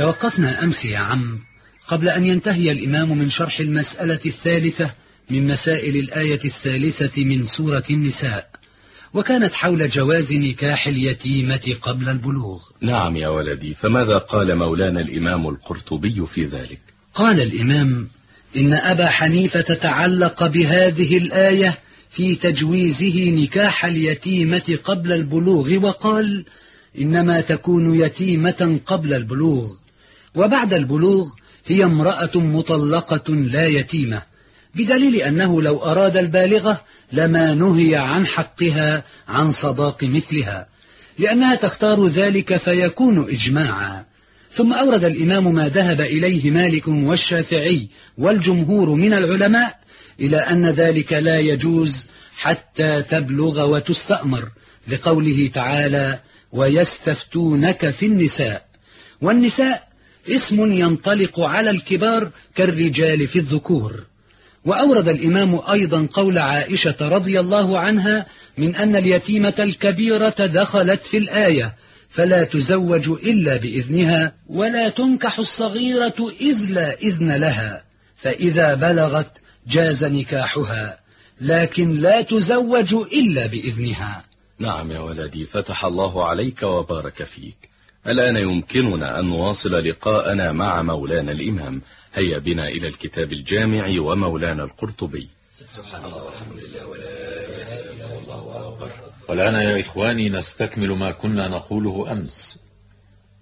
توقفنا أمس يا عم قبل أن ينتهي الإمام من شرح المسألة الثالثة من مسائل الآية الثالثة من سورة النساء وكانت حول جواز نكاح اليتيمة قبل البلوغ. نعم يا ولدي فماذا قال مولانا الإمام القرطبي في ذلك؟ قال الإمام إن أبا حنيفة تعلق بهذه الآية في تجويزه نكاح اليتيمة قبل البلوغ وقال إنما تكون يتيمة قبل البلوغ. وبعد البلوغ هي امرأة مطلقة لا يتيمة بدليل أنه لو أراد البالغة لما نهي عن حقها عن صداق مثلها لأنها تختار ذلك فيكون إجماعا. ثم أورد الإمام ما ذهب إليه مالك والشافعي والجمهور من العلماء إلى أن ذلك لا يجوز حتى تبلغ وتستأمر لقوله تعالى ويستفتونك في النساء والنساء اسم ينطلق على الكبار كالرجال في الذكور. وأورد الإمام أيضا قول عائشة رضي الله عنها من أن اليتيمة الكبيرة دخلت في الآية فلا تزوج إلا بإذنها ولا تنكح الصغيرة إذ لا إذن لها فإذا بلغت جاز نكاحها لكن لا تزوج إلا بإذنها. نعم يا ولدي فتح الله عليك وبارك فيك. الآن يمكننا أن نواصل لقاءنا مع مولانا الإمام. هيا بنا إلى الكتاب الجامع ومولانا القرطبي. سبحان الله والحمد لله ولا إله إلا الله أكبر. والآن يا إخواني نستكمل ما كنا نقوله أمس.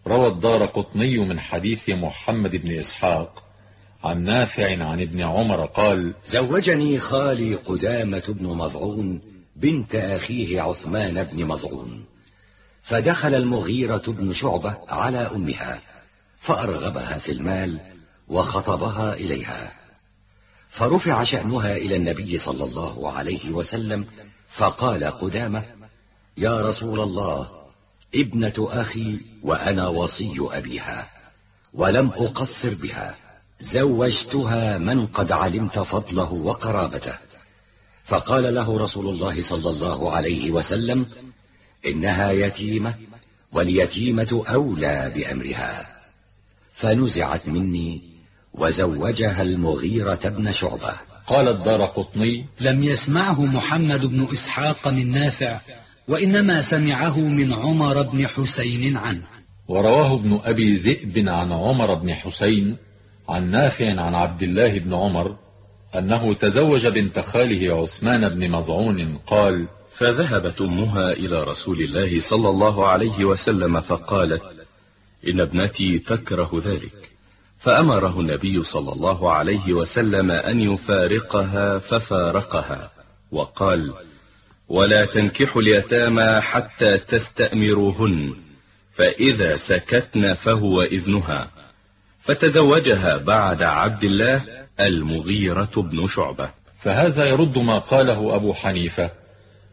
روى الدار قطني من حديث محمد بن إسحاق عن نافع عن ابن عمر قال زوجني خالي قدامة بن مضعون بنت أخيه عثمان بن مضعون. فدخل المغيرة بن شعبة على أمها فأرغبها في المال وخطبها إليها. فرفع شأنها إلى النبي صلى الله عليه وسلم فقال قدامة يا رسول الله ابنة أخي وأنا وصي أبيها ولم أقصر بها زوجتها من قد علمت فضله وقرابته. فقال له رسول الله صلى الله عليه وسلم إنها يتيمة واليتيمة أولى بأمرها. فنزعت مني وزوجها المغيرة بن شعبة. قال الدار قطني لم يسمعه محمد بن إسحاق من نافع وإنما سمعه من عمر بن حسين عنه. ورواه ابن أبي ذئب عن عمر بن حسين عن نافع عن عبد الله بن عمر أنه تزوج بنت خاله عثمان بن مضعون قال فذهبت أمها إلى رسول الله صلى الله عليه وسلم فقالت إن ابنتي تكره ذلك. فأمره النبي صلى الله عليه وسلم أن يفارقها ففارقها وقال ولا تنكحوا اليتامى حتى تستأمروهن فإذا سكتن فهو إذنها فتزوجها بعد عبد الله المغيرة بن شعبة. فهذا يرد ما قاله أبو حنيفة.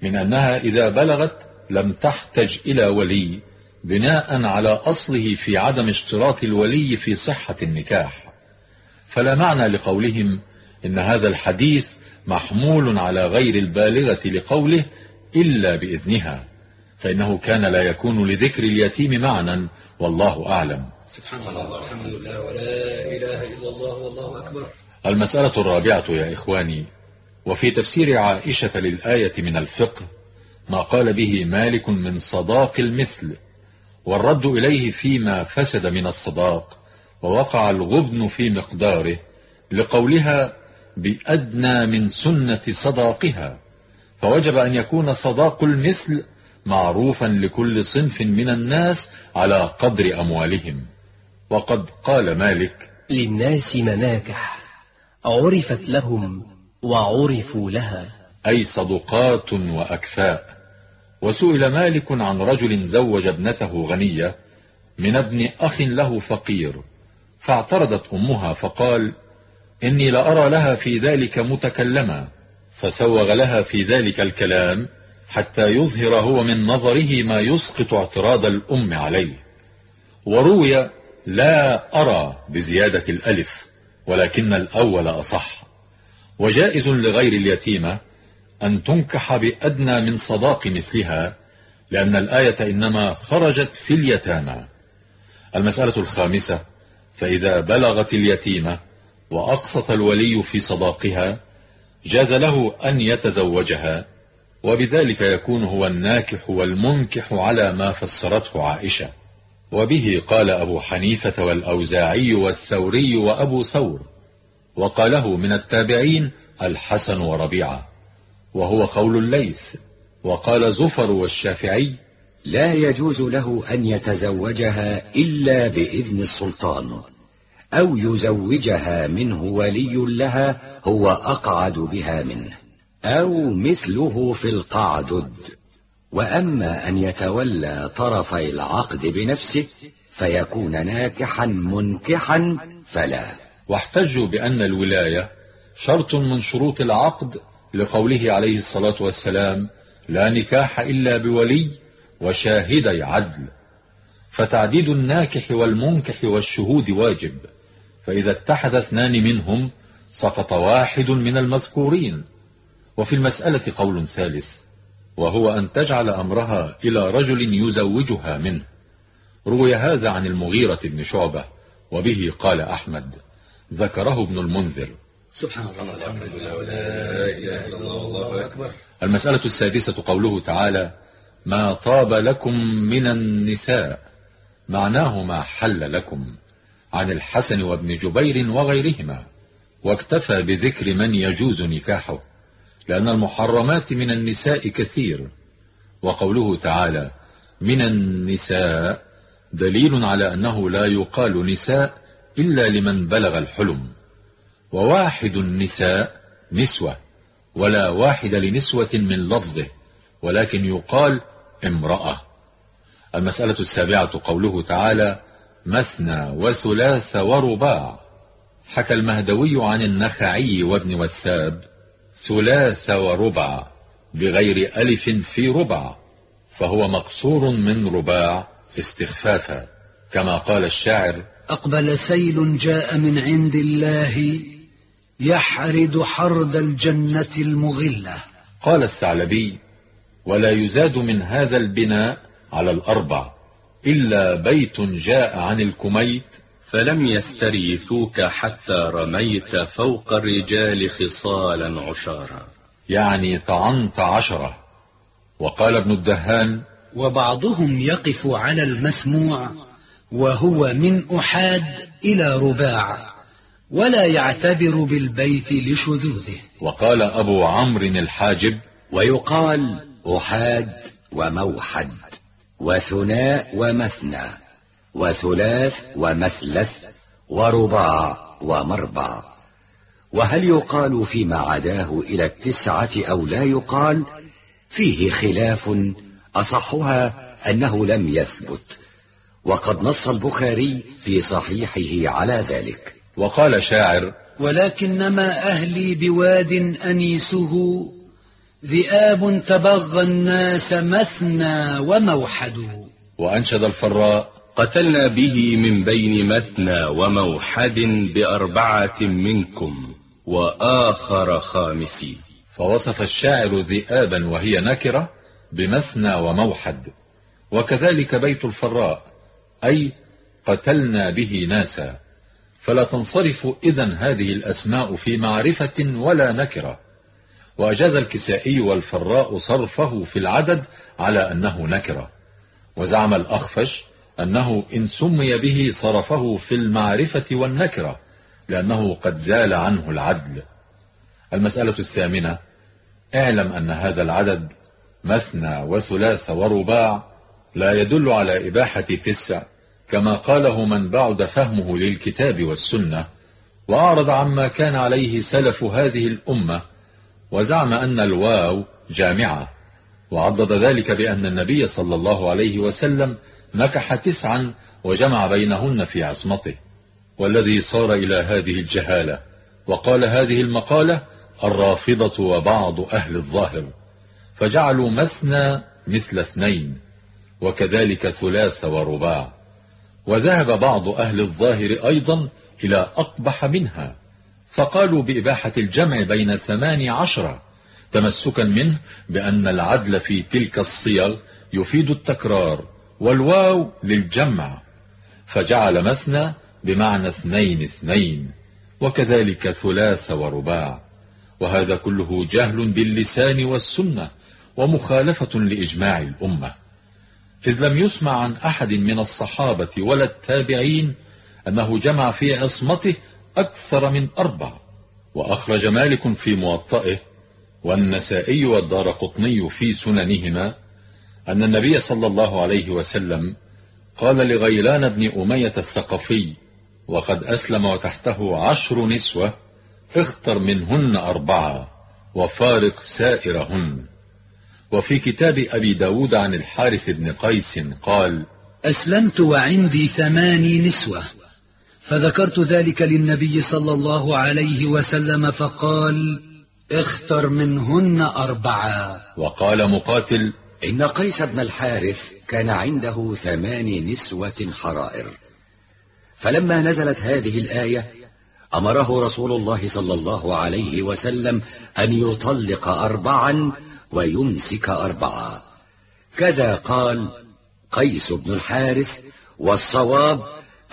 من أنها إذا بلغت لم تحتج إلى ولي بناء على أصله في عدم اشتراط الولي في صحة النكاح. فلا معنى لقولهم إن هذا الحديث محمول على غير البالغة لقوله إلا بإذنها فإنه كان لا يكون لذكر اليتيم معنى والله أعلم. سبحان الله والحمد لله ولا إله إلا الله والله أكبر. المسألة الرابعة يا إخواني وفي تفسير عائشة للآية من الفقه ما قال به مالك من صداق المثل والرد إليه فيما فسد من الصداق ووقع الغبن في مقداره لقولها بأدنى من سنة صداقها فوجب أن يكون صداق المثل معروفا لكل صنف من الناس على قدر أموالهم. وقد قال مالك للناس مناكح عرفت لهم وعرفوا لها. أي صدقات وأكفاء. وسئل مالك عن رجل زوج ابنته غنية من ابن أخ له فقير. فاعترضت أمها فقال إني لأرى لها في ذلك متكلما. فسوغ لها في ذلك الكلام حتى يظهر هو من نظره ما يسقط اعتراض الأم عليه. وروي لا أرى بزيادة الألف ولكن الأول أصح. وجائز لغير اليتيمة أن تنكح بأدنى من صداق مثلها لأن الآية إنما خرجت في اليتامى. المسألة الخامسة فإذا بلغت اليتيمة وأقسط الولي في صداقها جاز له أن يتزوجها وبذلك يكون هو الناكح والمنكح على ما فسرته عائشة. وبه قال أبو حنيفة والأوزاعي والثوري وأبو ثور. وقاله من التابعين الحسن وربيعة وهو قول الليث وقال زفر والشافعي لا يجوز له أن يتزوجها إلا بإذن السلطان أو يزوجها منه ولي لها هو أقعد بها منه أو مثله في القعدد. وأما أن يتولى طرفي العقد بنفسه فيكون ناكحا منكحا فلا. واحتجوا بأن الولاية شرط من شروط العقد لقوله عليه الصلاة والسلام لا نكاح إلا بولي وشاهدي عدل فتعديد الناكح والمنكح والشهود واجب فإذا اتحد اثنان منهم سقط واحد من المذكورين. وفي المسألة قول ثالث وهو أن تجعل أمرها إلى رجل يزوجها منه. روي هذا عن المغيرة بن شعبة وبه قال أحمد. ذكره ابن المنذر. سبحان الله والحمد لله ولا إله إلا الله والله أكبر. المسألة السادسة قوله تعالى ما طاب لكم من النساء معناه ما حل لكم عن الحسن وابن جبير وغيرهما واكتفى بذكر من يجوز نكاحه لأن المحرمات من النساء كثير. وقوله تعالى من النساء دليل على أنه لا يقال نساء إلا لمن بلغ الحلم. وواحد النساء نسوة ولا واحد لنسوة من لفظه ولكن يقال امرأة. المسألة السابعة قوله تعالى مثنى وثلاث ورباع. حكى المهدوي عن النخعي وابن وثاب ثلاث وربع بغير ألف في ربع فهو مقصور من رباع استخفافا. كما قال الشاعر أقبل سيل جاء من عند الله يحرد حرد الجنة المغلة. قال الثعلبي ولا يزاد من هذا البناء على الأربع إلا بيت جاء عن الكميت. فلم يستريثوك حتى رميت فوق الرجال خصالا عشارا. يعني طعنت عشرة. وقال ابن الدهان وبعضهم يقف على المسموع وهو من أحاد إلى رباع ولا يعتبر بالبيت لشذوذه. وقال أبو عمرو الحاجب ويقال أحاد وموحد وثناء ومثنى وثلاث ومثلث ورباع ومربع وهل يقال فيما عداه إلى التسعة أو لا يقال؟ فيه خلاف أصحها أنه لم يثبت. وقد نص البخاري في صحيحه على ذلك. وقال شاعر ولكنما أهلي بواد أنيسه ذئاب تبغى الناس مثنى وموحد. وأنشد الفراء قتلنا به من بين مثنى وموحد بأربعة منكم وآخر خامسي. فوصف الشاعر ذئابا وهي نكرة بمثنى وموحد وكذلك بيت الفراء. أي قتلنا به ناسا. فلا تنصرف إذا هذه الأسماء في معرفة ولا نكرة. وأجاز الكسائي والفراء صرفه في العدد على أنه نكرة. وزعم الأخفش أنه إن سمي به صرفه في المعرفة والنكرة لأنه قد زال عنه العدل. المسألة الثامنة اعلم أن هذا العدد مثنى وثلاث ورباع لا يدل على إباحة تسع. كما قاله من بعد فهمه للكتاب والسنة وأعرض عما كان عليه سلف هذه الأمة وزعم أن الواو جامعة وعضد ذلك بأن النبي صلى الله عليه وسلم نكح تسعا وجمع بينهن في عصمته. والذي صار إلى هذه الجهالة وقال هذه المقالة الرافضة وبعض أهل الظاهر فجعلوا مثنى مثل اثنين وكذلك ثلاث ورباع. وذهب بعض أهل الظاهر أيضا إلى أقبح منها فقالوا بإباحة الجمع بين ثمان عشرة تمسكا منه بأن العدل في تلك الصيغ يفيد التكرار والواو للجمع فجعل مثنى بمعنى اثنين اثنين وكذلك ثلاث ورباع وهذا كله جهل باللسان والسنة ومخالفة لإجماع الأمة. إذ لم يسمع عن أحد من الصحابة ولا التابعين أنه جمع في عصمته أكثر من أربع وأخرج مالك في موطئه والنسائي والدار قطني في سننهما أن النبي صلى الله عليه وسلم قال لغيلان بن أمية الثقفي وقد أسلم وتحته عشر نسوة اختر منهن أربعة وفارق سائرهن. وفي كتاب أبي داود عن الحارث بن قيس قال أسلمت وعندي ثماني نسوة فذكرت ذلك للنبي صلى الله عليه وسلم فقال اختر منهن أربعة. وقال مقاتل إن قيس بن الحارث كان عنده ثمان نسوة حرائر. فلما نزلت هذه الآية أمره رسول الله صلى الله عليه وسلم أن يطلق أربعا ويمسك أربعة. كذا قال قيس بن الحارث والصواب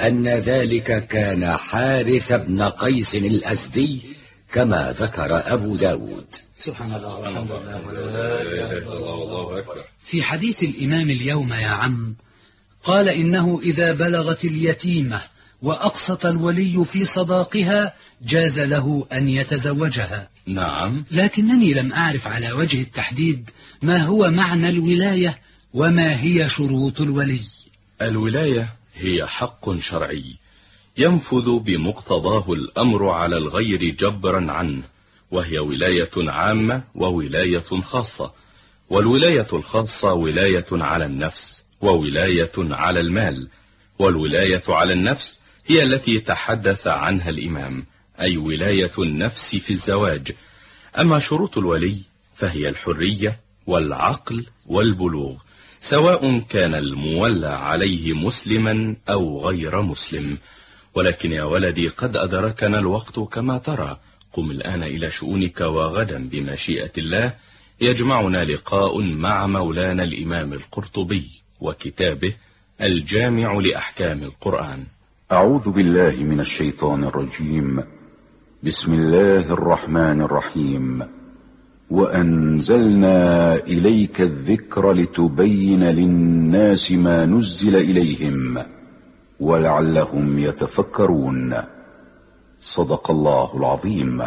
أن ذلك كان حارث بن قيس الأسدي كما ذكر أبو داود. سبحان الله والحمد لله في حديث الإمام اليوم يا عم قال إنه إذا بلغت اليتيمة وأقسط الولي في صداقها جاز له أن يتزوجها. نعم. لكنني لم أعرف على وجه التحديد ما هو معنى الولاية وما هي شروط الولي. الولاية هي حق شرعي ينفذ بمقتضاه الأمر على الغير جبرا عنه وهي ولاية عامة وولاية خاصة والولاية الخاصة ولاية على النفس وولاية على المال والولاية على النفس هي التي تحدث عنها الإمام أي ولاية النفس في الزواج. أما شروط الولي فهي الحرية والعقل والبلوغ سواء كان المولى عليه مسلما أو غير مسلم. ولكن يا ولدي قد أدركنا الوقت كما ترى. قم الآن إلى شؤونك وغدا بمشيئة الله. يجمعنا لقاء مع مولانا الإمام القرطبي وكتابه الجامع لأحكام القرآن. أعوذ بالله من الشيطان الرجيم. بسم الله الرحمن الرحيم. وأنزلنا إليك الذكر لتبين للناس ما نزل إليهم ولعلهم يتفكرون. صدق الله العظيم.